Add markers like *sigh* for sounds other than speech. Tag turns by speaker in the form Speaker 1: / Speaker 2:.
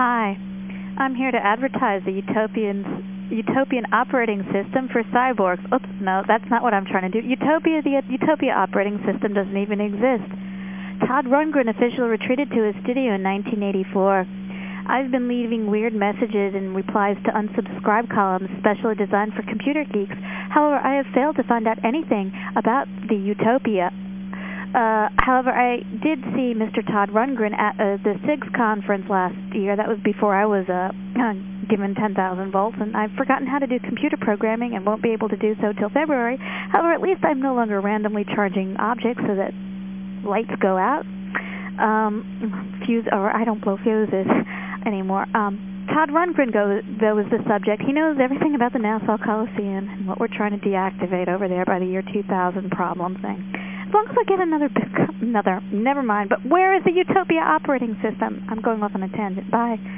Speaker 1: Hi. I'm here to advertise the Utopian, Utopian operating system for cyborgs. Oops, no, that's not what I'm trying to do. Utopia, the Utopia operating system doesn't even exist. Todd Rundgren officially retreated to his studio in 1984. I've been leaving weird messages and replies to unsubscribe columns specially designed for computer geeks. However, I have failed to find out anything about the Utopia. Uh, however, I did see Mr. Todd Rundgren at uh, the SIGS conference last year. That was before I was uh, given 10,000 volts, and I've forgotten how to do computer programming and won't be able to do so till February. However, at least I'm no longer randomly charging objects so that lights go out. Um, fuse, or I don't blow fuses *laughs* anymore. Um, Todd Rundgren goes, though, is the subject. He knows everything about the Nassau Coliseum and what we're trying to deactivate over there by the year 2000 problem thing. As long as I get another, another, never mind. But where is the Utopia operating system? I'm going off on a tangent. Bye.